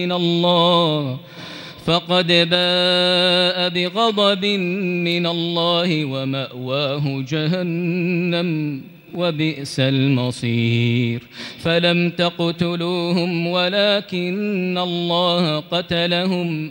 من الله فقد باء بغضب من الله ومأواه جهنم وبئس المصير. فلم تقتلوهم ولكن الله قتلهم.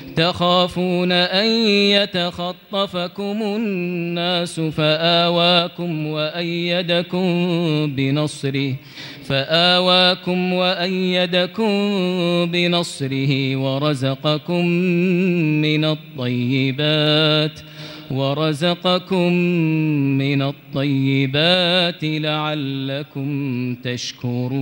تخافون أن يتخطفكم الناس فآواكم وأيدكم بنصره فآواكم وأيدكم بنصره ورزقكم من الطيبات ورزقكم من الطيبات لعلكم تشكرون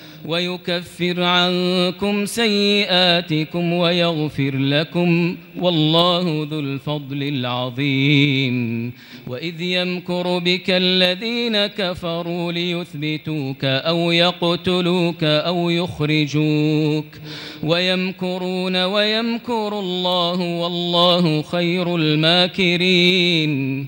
عنكم سيئاتكم ويغفر لكم والله ذو الفضل العظيم. وإذ يمكر بك الذين كفروا ليثبتوك أو يقتلوك أو يخرجوك. ويمكرون ويمكر الله والله خير الماكرين.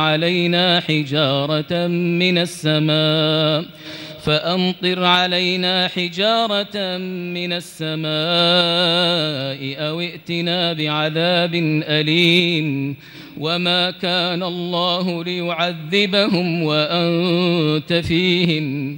علينا حجارة من السماء. فأمطر علينا حجارة من السماء أو ائتنا بعذاب أليم. وما كان الله ليعذبهم وأنت فيهم.